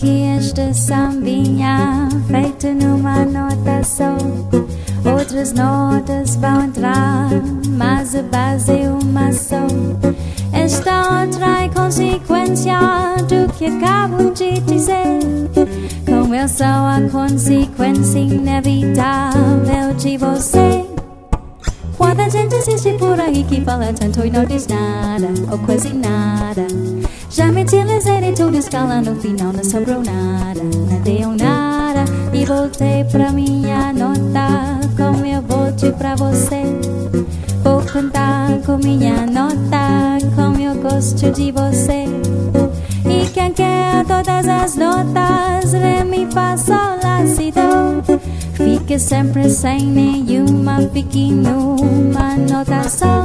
de sambinha feito numa nota só. Outras notas vão entrar, mas a base é uma só. Esta outra é consequência do que acabo de dizer. Com eu sou a consequência inevitável de você. Quanta gente existe por aí que fala tanto e não diz nada, ou quase nada. Já me utilizei de toda escala, no final não sobrou nada, não deu nada. E voltei pra minha nota, como eu volte pra você. Vou cantar com minha nota, como eu gosto de você. E quem quer todas as notas, Ré, Mi, Fá, Sol, Lá, Si, Do. Fique sempre sem nenhuma, fique numa nota só.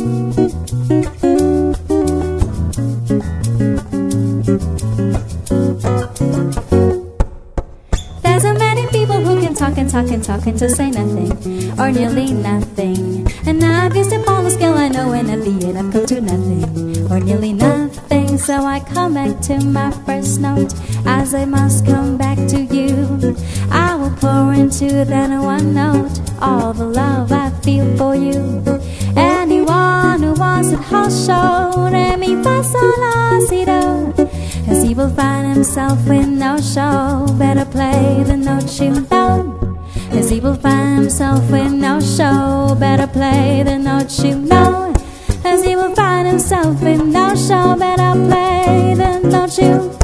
There's a many people who can talk and talk and talk and to say nothing or nearly nothing. And I've used up all the skill I know, and at the end I've come to nothing or nearly nothing. So I come back to my first note as I must come back to you. I will pour into that one note all the love I feel for you. Do. As he will find himself with no show, better play the note you know. As he will find himself with no show, better play the note you know. As he will find himself with no show, better play the note you